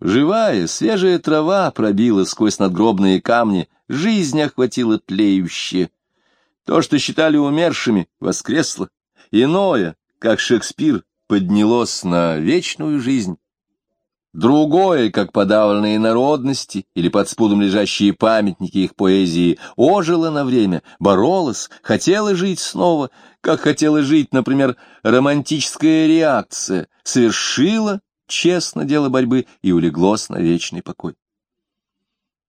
Живая, свежая трава пробила сквозь надгробные камни, жизнь охватила тлеющее. То, что считали умершими, воскресло. Иное, как Шекспир, поднялось на вечную жизнь. Другое, как подавленные народности или под спудом лежащие памятники их поэзии, ожило на время, боролось, хотело жить снова, как хотела жить, например, романтическая реакция, совершила честно дело борьбы и улеглось на вечный покой.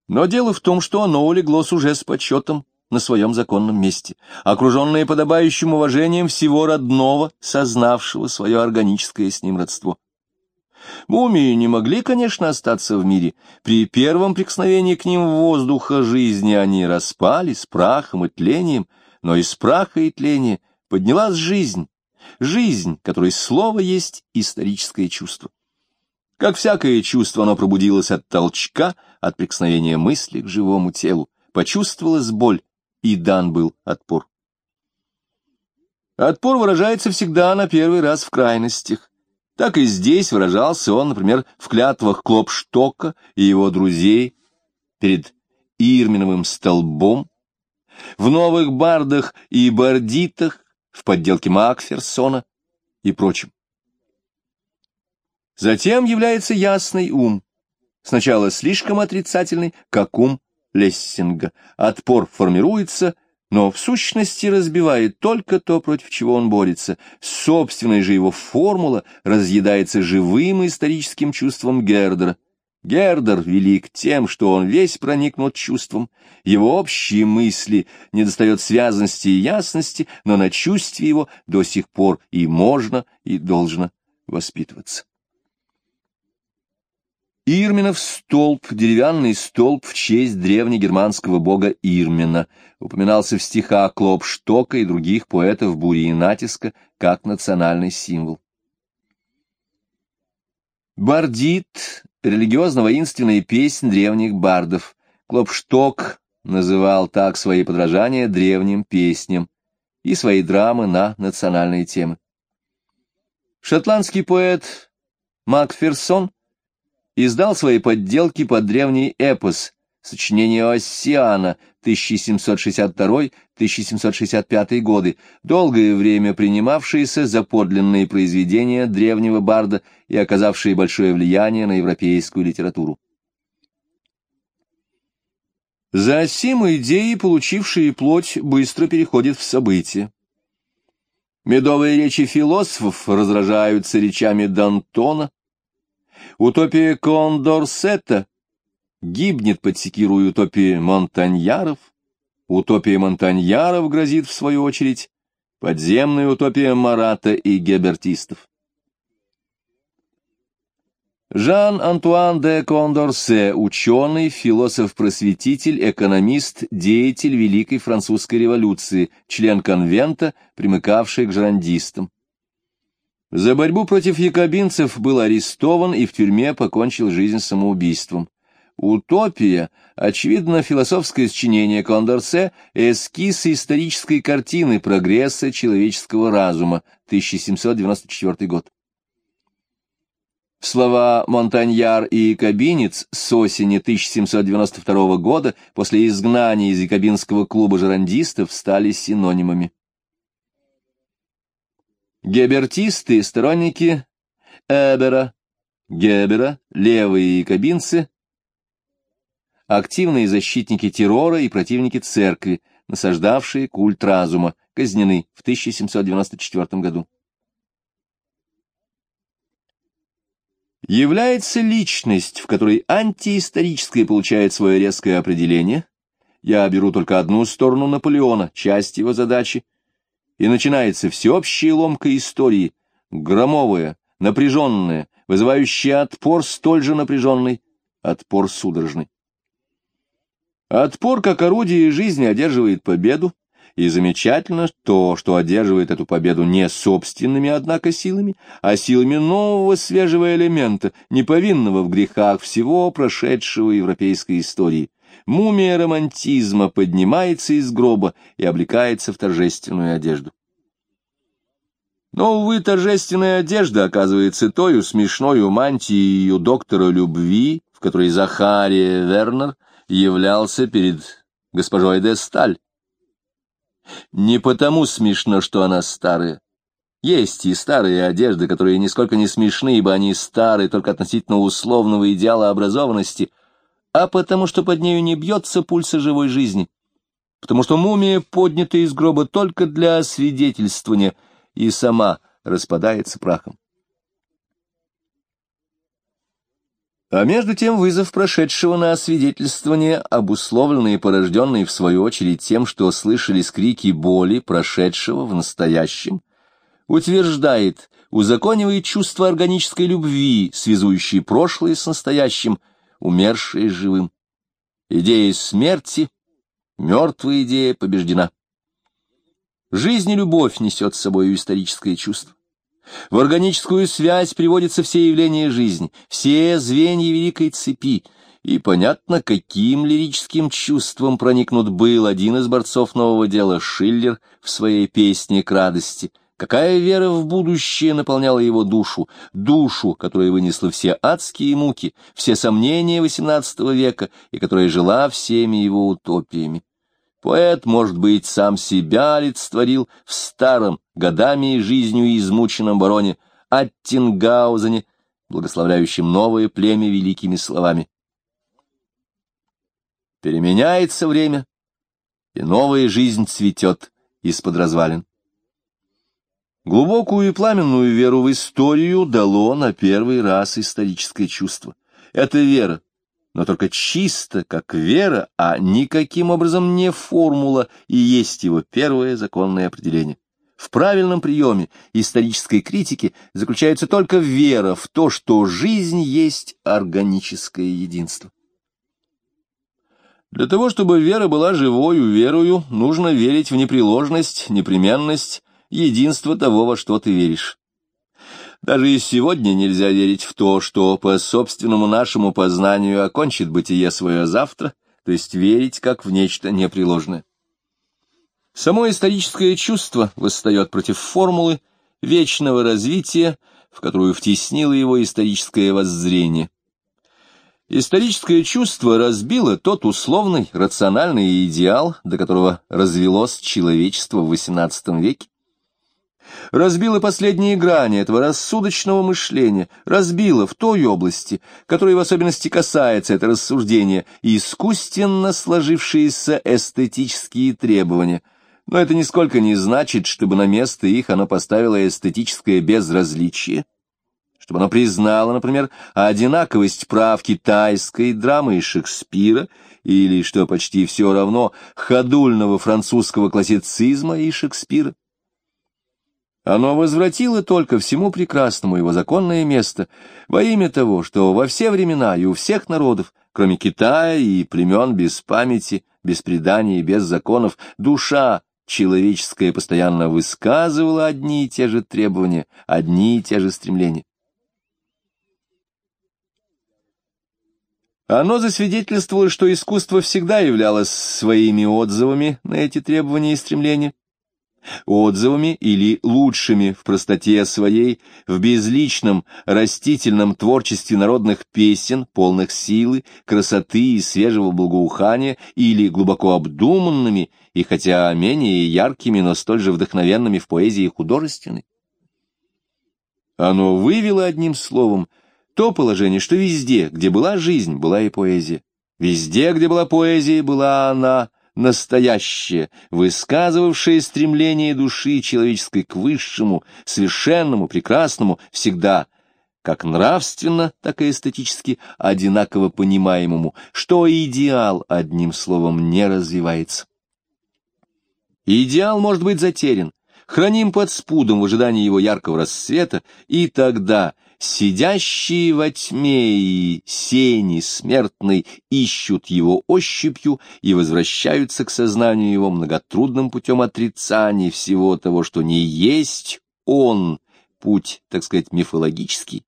Но дело в том, что оно улеглось уже с почетом на своем законном месте, окруженное подобающим уважением всего родного, сознавшего свое органическое с ним родство. Мумии не могли, конечно, остаться в мире. При первом прикосновении к ним воздуха жизни они распали с прахом и тлением, но из праха и тления поднялась жизнь, жизнь, которой слово есть историческое чувство. Как всякое чувство, оно пробудилось от толчка, от прикосновения мысли к живому телу, почувствовалась боль, и дан был отпор. Отпор выражается всегда на первый раз в крайностях. Так и здесь выражался он, например, в клятвах Клопштока и его друзей перед Ирминовым столбом, в новых бардах и бардитах, в подделке Макферсона и прочем. Затем является ясный ум, сначала слишком отрицательный, как ум Лессинга. Отпор формируется, но в сущности разбивает только то, против чего он борется. Собственная же его формула разъедается живым историческим чувством Гердера. Гердер велик тем, что он весь проникнут чувством. Его общие мысли недостает связанности и ясности, но на чувстве его до сих пор и можно, и должно воспитываться. Ирминов столб, деревянный столб в честь древнегерманского бога Ирмина, упоминался в стихах Клопштока и других поэтов Бури и Натиска как национальный символ. Бардит — религиозно-воинственная песнь древних бардов. Клопшток называл так свои подражания древним песням и свои драмы на национальные темы. Шотландский поэт Макферсон издал свои подделки под древний эпос, сочинение Оссиана 1762-1765 годы, долгое время принимавшиеся за подлинные произведения древнего барда и оказавшие большое влияние на европейскую литературу. За сим идеи, получившие плоть, быстро переходят в события. Медовые речи философов раздражаются речами Д'Антона, Утопия Кондорсета гибнет под секирую утопии Монтаньяров. Утопия Монтаньяров грозит, в свою очередь, подземная утопия Марата и гебертистов. Жан-Антуан де Кондорсе, ученый, философ-просветитель, экономист, деятель Великой Французской революции, член конвента, примыкавший к жерандистам. За борьбу против якобинцев был арестован и в тюрьме покончил жизнь самоубийством. «Утопия» — очевидно философское сочинение Кондорсе, эскиз исторической картины прогресса человеческого разума, 1794 год. Слова Монтаньяр и Якобинец с осени 1792 года после изгнания из Якобинского клуба жерандистов стали синонимами. Гебертисты, сторонники Эбера, Гебера, левые якобинцы, активные защитники террора и противники церкви, насаждавшие культ разума, казнены в 1794 году. Является личность, в которой антиисторическое получает свое резкое определение. Я беру только одну сторону Наполеона, часть его задачи — и начинается всеобщая ломка истории, громовая, напряженная, вызывающая отпор столь же напряженный, отпор судорожный. Отпор как орудие жизни одерживает победу, и замечательно то, что одерживает эту победу не собственными, однако, силами, а силами нового свежего элемента, неповинного в грехах всего прошедшего европейской истории, мумия романтизма поднимается из гроба и облекается в торжественную одежду. Но, увы, торжественная одежда оказывается тою смешною мантией доктора любви, в которой Захария Вернер являлся перед госпожой де Сталь. Не потому смешно, что она старая. Есть и старые одежды, которые нисколько не смешны, ибо они старые только относительно условного идеала образованности, а потому что под нею не бьется пульса живой жизни, потому что мумия поднята из гроба только для освидетельствования и сама распадается прахом. А между тем вызов прошедшего на освидетельствование, обусловленный и порожденный в свою очередь тем, что слышались крики боли прошедшего в настоящем, утверждает, узаконивает чувство органической любви, связующей прошлое с настоящим, умершее живым. Идея смерти, мертвая идея побеждена. Жизнь и любовь несет с собой историческое чувство. В органическую связь приводятся все явления жизни, все звенья великой цепи, и понятно, каким лирическим чувством проникнут был один из борцов нового дела Шиллер в своей песне к радости — Какая вера в будущее наполняла его душу, душу, которая вынесла все адские муки, все сомнения XVIII века и которая жила всеми его утопиями. Поэт, может быть, сам себя олицетворил в старом, годами и жизнью измученном бароне Аттингаузене, благословляющем новое племя великими словами. Переменяется время, и новая жизнь цветет из-под развалин. Глубокую и пламенную веру в историю дало на первый раз историческое чувство. Это вера, но только чисто как вера, а никаким образом не формула и есть его первое законное определение. В правильном приеме исторической критики заключается только вера в то, что жизнь есть органическое единство. Для того, чтобы вера была живою верою, нужно верить в непреложность, непременность, единство того, во что ты веришь. Даже и сегодня нельзя верить в то, что по собственному нашему познанию окончит бытие свое завтра, то есть верить как в нечто непреложное. Само историческое чувство восстает против формулы вечного развития, в которую втеснило его историческое воззрение. Историческое чувство разбило тот условный, рациональный идеал, до которого развелось человечество в XVIII веке, разбила последние грани этого рассудочного мышления, разбила в той области, которой в особенности касается это рассуждение, искусственно сложившиеся эстетические требования. Но это нисколько не значит, чтобы на место их оно поставило эстетическое безразличие, чтобы оно признало, например, одинаковость прав китайской драмы и Шекспира, или, что почти все равно, ходульного французского классицизма и Шекспира. Оно возвратило только всему прекрасному его законное место во имя того, что во все времена и у всех народов, кроме Китая и племен без памяти, без преданий и без законов, душа человеческая постоянно высказывала одни и те же требования, одни и те же стремления. Оно засвидетельствовало, что искусство всегда являлось своими отзывами на эти требования и стремления, отзывами или лучшими в простоте своей, в безличном растительном творчестве народных песен, полных силы, красоты и свежего благоухания, или глубоко обдуманными и хотя менее яркими, но столь же вдохновенными в поэзии художественной. Оно вывело одним словом то положение, что везде, где была жизнь, была и поэзия. Везде, где была поэзия, была она, настоящее, высказывавшее стремление души человеческой к высшему, совершенному, прекрасному, всегда, как нравственно, так и эстетически одинаково понимаемому, что идеал, одним словом, не развивается. Идеал может быть затерян, храним под спудом в ожидании его яркого рассвета, и тогда — Сидящие во тьме и сени смертной ищут его ощупью и возвращаются к сознанию его многотрудным путем отрицания всего того, что не есть он, путь, так сказать, мифологический.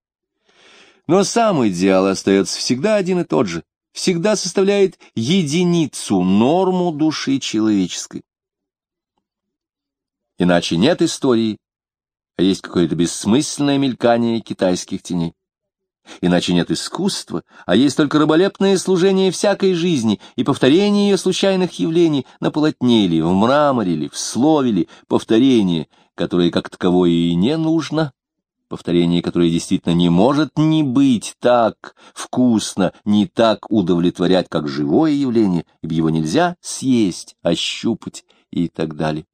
Но сам идеал остается всегда один и тот же, всегда составляет единицу, норму души человеческой. Иначе нет истории, а есть какое-то бессмысленное мелькание китайских теней. Иначе нет искусства, а есть только раболепное служение всякой жизни и повторение ее случайных явлений на полотне или в мраморе, или в слове, или повторение, которое как таковое и не нужно, повторение которое действительно не может не быть так вкусно, не так удовлетворять, как живое явление, ибо его нельзя съесть, ощупать и так далее.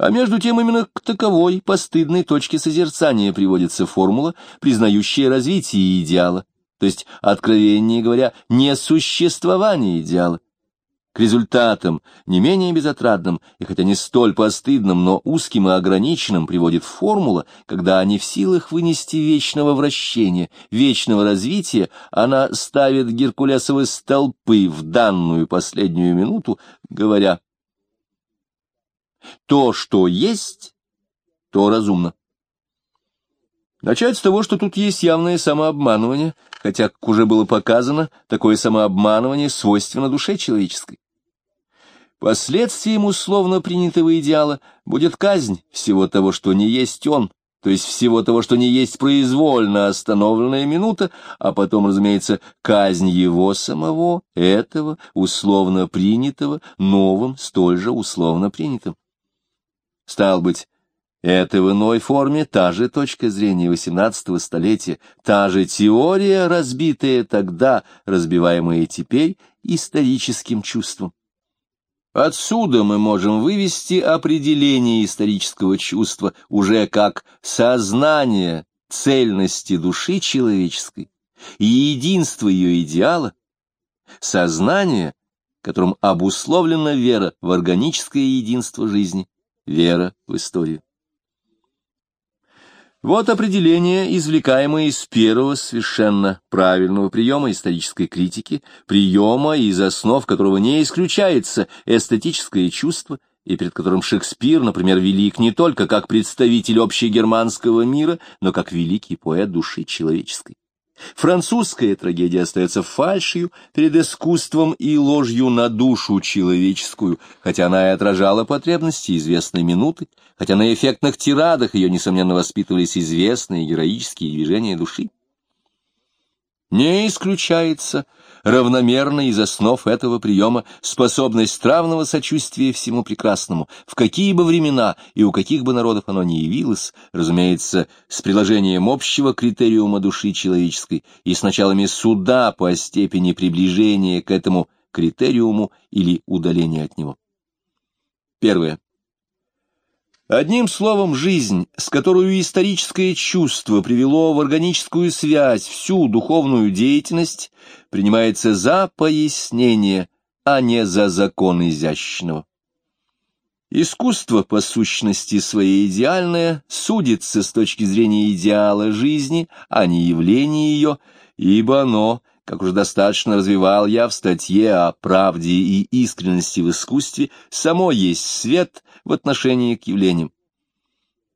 А между тем именно к таковой постыдной точке созерцания приводится формула, признающая развитие идеала, то есть, откровеннее говоря, несуществование идеала. К результатам, не менее безотрадным, и хотя не столь постыдным, но узким и ограниченным, приводит формула, когда они в силах вынести вечного вращения, вечного развития, она ставит Геркулесовы столпы в данную последнюю минуту, говоря то, что есть, то разумно. Начать с того, что тут есть явное самообманывание, хотя, как уже было показано, такое самообманывание свойственно душе человеческой. Последствием условно принятого идеала будет казнь всего того, что не есть он, то есть всего того, что не есть произвольно остановленная минута, а потом, разумеется, казнь его самого, этого, условно принятого, новым, столь же условно принятым. Стал быть, это в иной форме та же точка зрения XVIII столетия, та же теория, разбитая тогда, разбиваемая теперь историческим чувством. Отсюда мы можем вывести определение исторического чувства уже как сознание цельности души человеческой и единства ее идеала, сознание, которым обусловлена вера в органическое единство жизни вера в историю. Вот определение, извлекаемое из первого совершенно правильного приема исторической критики, приема, из основ которого не исключается эстетическое чувство, и перед которым Шекспир, например, велик не только как представитель общегерманского мира, но как великий поэт души человеческой. Французская трагедия остается фальшью перед искусством и ложью на душу человеческую, хотя она и отражала потребности известной минуты, хотя на эффектных тирадах ее, несомненно, воспитывались известные героические движения души. Не исключается равномерно из основ этого приема способность равного сочувствия всему прекрасному, в какие бы времена и у каких бы народов оно ни явилось, разумеется, с приложением общего критериума души человеческой и с началами суда по степени приближения к этому критериуму или удаления от него. Первое. Одним словом, жизнь, с которой историческое чувство привело в органическую связь всю духовную деятельность, принимается за пояснение, а не за закон изящного. Искусство, по сущности своей идеальное, судится с точки зрения идеала жизни, а не явления ее, ибо оно, как уже достаточно развивал я в статье о правде и искренности в искусстве, само есть свет в отношении к явлениям.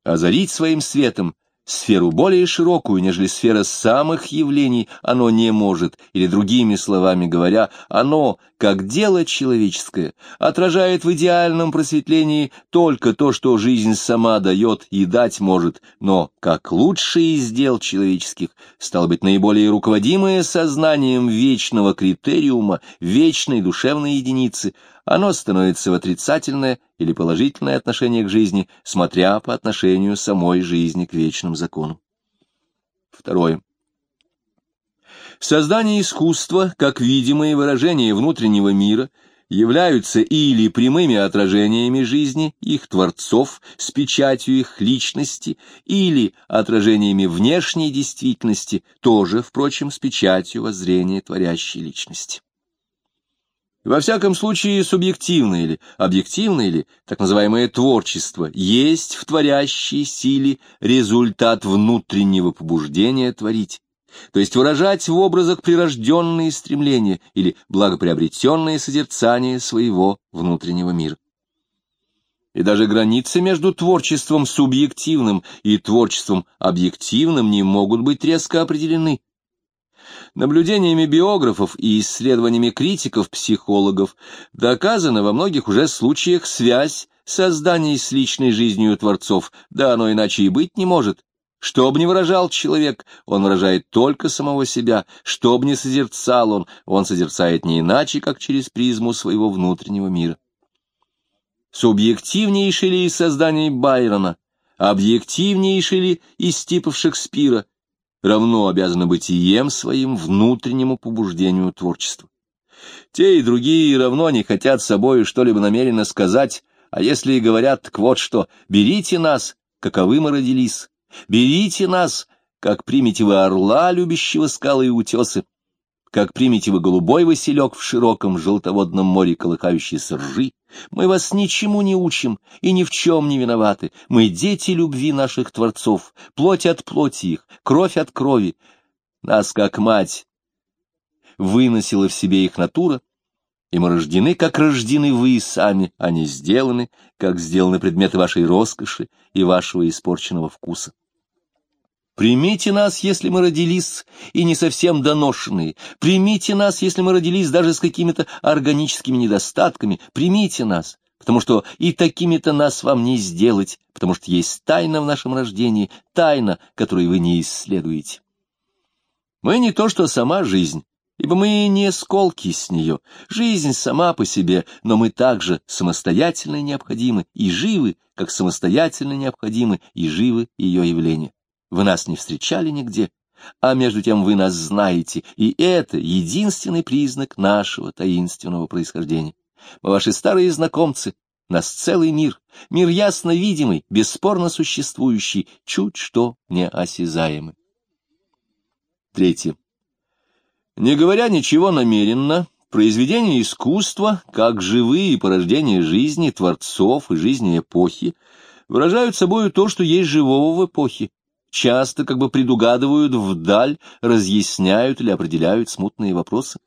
Озарить своим светом Сферу более широкую, нежели сфера самых явлений, оно не может, или другими словами говоря, оно, как дело человеческое, отражает в идеальном просветлении только то, что жизнь сама дает и дать может, но, как лучший из дел человеческих, стало быть наиболее руководимое сознанием вечного критериума, вечной душевной единицы, оно становится в отрицательное или положительное отношение к жизни, смотря по отношению самой жизни к вечным законам. Второе. Создание искусства, как видимые выражения внутреннего мира, являются или прямыми отражениями жизни их творцов с печатью их личности, или отражениями внешней действительности, тоже, впрочем, с печатью воззрения творящей личности. Во всяком случае, субъективное или объективное или так называемое творчество есть в творящей силе результат внутреннего побуждения творить, то есть выражать в образах прирожденные стремления или благоприобретенные созерцания своего внутреннего мира. И даже границы между творчеством субъективным и творчеством объективным не могут быть резко определены, Наблюдениями биографов и исследованиями критиков-психологов доказана во многих уже случаях связь созданий с личной жизнью творцов, да оно иначе и быть не может. Что бы ни выражал человек, он выражает только самого себя, что бы ни созерцал он, он созерцает не иначе, как через призму своего внутреннего мира. Субъективнейшее ли из созданий Байрона, объективнейшее ли из типов Шекспира, равно обязано бытием своим внутреннему побуждению творчества. Те и другие равно не хотят собою что-либо намеренно сказать, а если и говорят, так вот что, берите нас, каковы мы родились, берите нас, как примите вы орла, любящего скалы и утесы, как примите вы голубой василек в широком желтоводном море колыхающейся ржи, мы вас ничему не учим и ни в чем не виноваты. Мы дети любви наших творцов, плоть от плоти их, кровь от крови. Нас, как мать, выносила в себе их натура, и мы рождены, как рождены вы сами, а не сделаны, как сделаны предметы вашей роскоши и вашего испорченного вкуса. Примите нас, если мы родились и не совсем доношенные. Примите нас, если мы родились даже с какими-то органическими недостатками. Примите нас, потому что и такими-то нас вам не сделать, потому что есть тайна в нашем рождении, тайна, которую вы не исследуете. Мы не то, что сама жизнь, ибо мы не сколки с нее. Жизнь сама по себе, но мы также самостоятельно необходимы и живы, как самостоятельно необходимы и живы ее явления. Вы нас не встречали нигде, а между тем вы нас знаете, и это единственный признак нашего таинственного происхождения. Мы ваши старые знакомцы, нас целый мир, мир ясно видимый, бесспорно существующий, чуть что неосязаемый. Третье. Не говоря ничего намеренно, произведения искусства, как живые порождения жизни, творцов и жизни эпохи, выражают собою то, что есть живого в эпохе, часто как бы предугадывают вдаль, разъясняют или определяют смутные вопросы.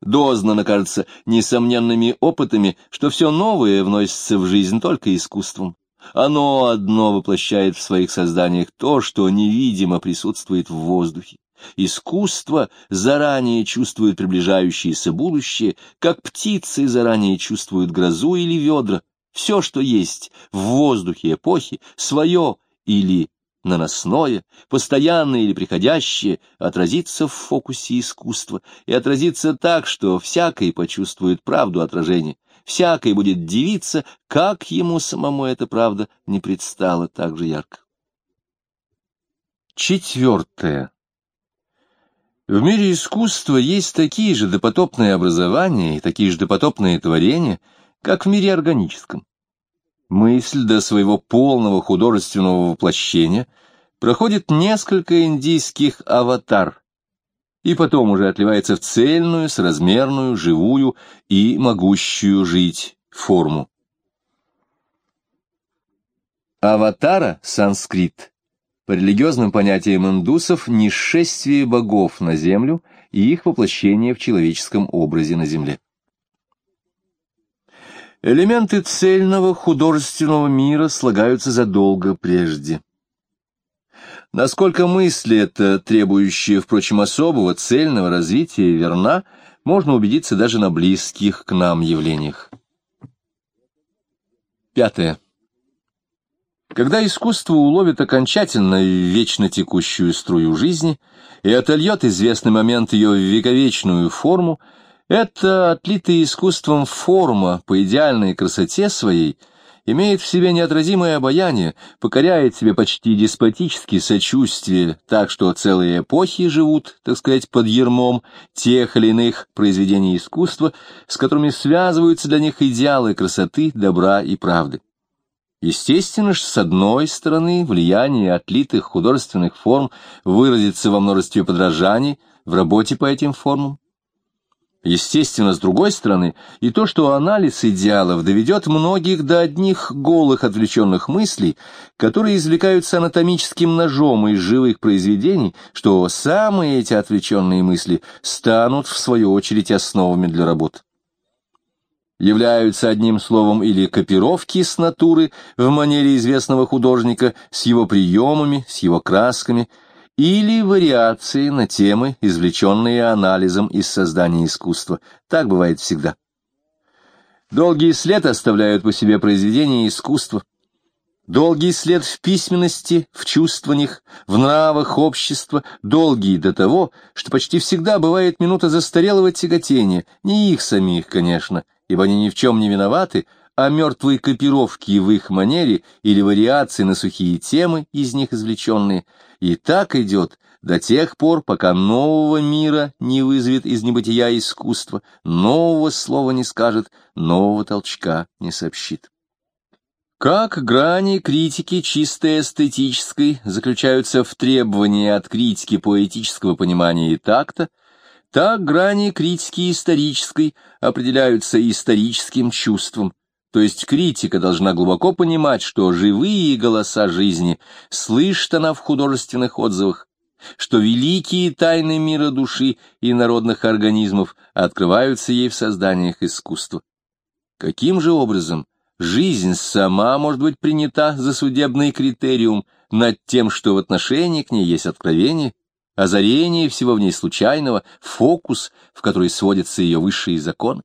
Дознано, кажется, несомненными опытами, что все новое вносится в жизнь только искусством. Оно одно воплощает в своих созданиях то, что невидимо присутствует в воздухе. Искусство заранее чувствует приближающееся будущее, как птицы заранее чувствуют грозу или ведра. Все, что есть в воздухе эпохи, свое или наносное, постоянное или приходящее, отразится в фокусе искусства и отразится так, что всякий почувствует правду отражения, всякий будет дивиться, как ему самому эта правда не предстала так же ярко. Четвертое. В мире искусства есть такие же допотопные образования и такие же допотопные творения, как в мире органическом. Мысль до своего полного художественного воплощения проходит несколько индийских аватар, и потом уже отливается в цельную, соразмерную, живую и могущую жить форму. Аватара — санскрит. По религиозным понятиям индусов — несшествие богов на землю и их воплощение в человеческом образе на земле. Элементы цельного художественного мира слагаются задолго прежде. Насколько мысль эта, требующая, впрочем, особого цельного развития, верна, можно убедиться даже на близких к нам явлениях. Пятое. Когда искусство уловит окончательно вечно текущую струю жизни и отольет известный момент ее в вековечную форму, эта отлитая искусством форма по идеальной красоте своей имеет в себе неотразимое обаяние, покоряет себе почти деспотические сочувствие, так что целые эпохи живут, так сказать, под ермом тех или иных произведений искусства, с которыми связываются для них идеалы красоты, добра и правды. Естественно, что с одной стороны влияние отлитых художественных форм выразится во множестве подражаний в работе по этим формам, Естественно, с другой стороны, и то, что анализ идеалов доведет многих до одних голых отвлеченных мыслей, которые извлекаются анатомическим ножом из живых произведений, что самые эти отвлеченные мысли станут, в свою очередь, основами для работ. Являются одним словом или копировки с натуры в манере известного художника, с его приемами, с его красками – или вариации на темы, извлеченные анализом из создания искусства. Так бывает всегда. Долгий след оставляют по себе произведения искусства. Долгий след в письменности, в чувствованиях, в нравах общества, долгий до того, что почти всегда бывает минута застарелого тяготения, не их самих, конечно, ибо они ни в чем не виноваты, а мертвой копировки в их манере или вариации на сухие темы, из них извлеченные, и так идет до тех пор, пока нового мира не вызовет из небытия искусства, нового слова не скажет, нового толчка не сообщит. Как грани критики чистой эстетической заключаются в требовании от критики поэтического понимания и такта, так грани критики исторической определяются историческим чувством, то есть критика должна глубоко понимать, что живые голоса жизни слышит она в художественных отзывах, что великие тайны мира души и народных организмов открываются ей в созданиях искусства. Каким же образом жизнь сама может быть принята за судебный критериум над тем, что в отношении к ней есть откровение, озарение всего в ней случайного, фокус, в который сводятся ее высшие законы?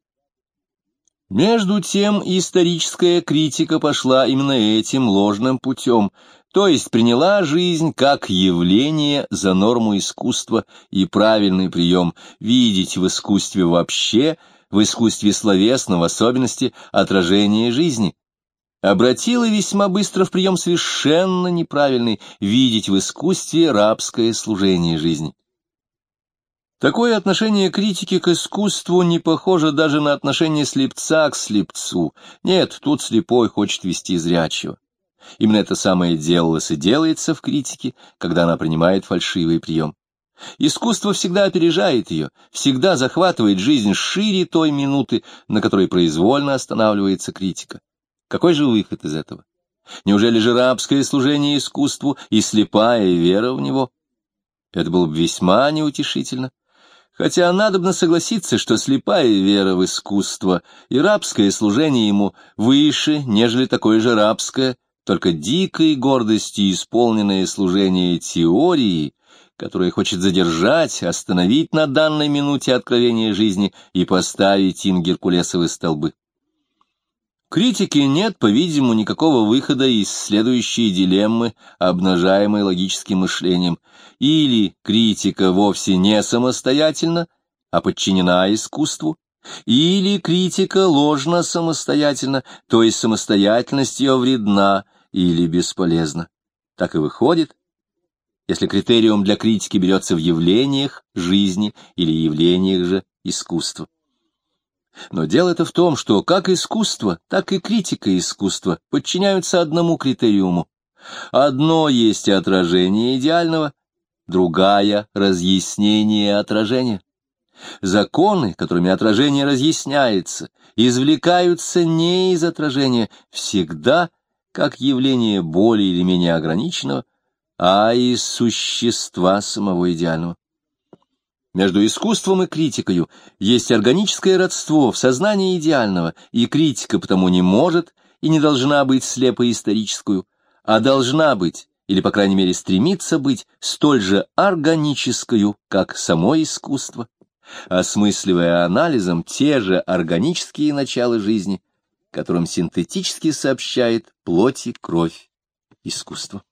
Между тем историческая критика пошла именно этим ложным путем, то есть приняла жизнь как явление за норму искусства и правильный прием видеть в искусстве вообще, в искусстве словесном в особенности отражение жизни. Обратила весьма быстро в прием совершенно неправильный видеть в искусстве рабское служение жизни. Такое отношение критики к искусству не похоже даже на отношение слепца к слепцу. Нет, тут слепой хочет вести зрячего. Именно это самое делалось и делается в критике, когда она принимает фальшивый прием. Искусство всегда опережает ее, всегда захватывает жизнь шире той минуты, на которой произвольно останавливается критика. Какой же выход из этого? Неужели же рабское служение искусству и слепая вера в него? Это было бы весьма неутешительно. Хотя надобно согласиться, что слепая вера в искусство и рабское служение ему выше, нежели такое же рабское, только дикой гордости исполненное служение теории, которое хочет задержать, остановить на данной минуте откровения жизни и поставить им геркулесовы столбы. Критики нет, по-видимому, никакого выхода из следующей дилеммы, обнажаемой логическим мышлением. Или критика вовсе не самостоятельна, а подчинена искусству, или критика ложно самостоятельна, то есть самостоятельность ее вредна или бесполезна. Так и выходит, если критериум для критики берется в явлениях жизни или явлениях же искусства. Но дело это в том, что как искусство, так и критика искусства подчиняются одному критериуму. Одно есть отражение идеального, другая — разъяснение отражения. Законы, которыми отражение разъясняется, извлекаются не из отражения всегда как явление более или менее ограниченного, а из существа самого идеального. Между искусством и критикою есть органическое родство в сознании идеального, и критика потому не может и не должна быть слепо историческую, а должна быть, или, по крайней мере, стремиться быть, столь же органическую, как само искусство, осмысливая анализом те же органические начала жизни, которым синтетически сообщает плоти кровь искусства.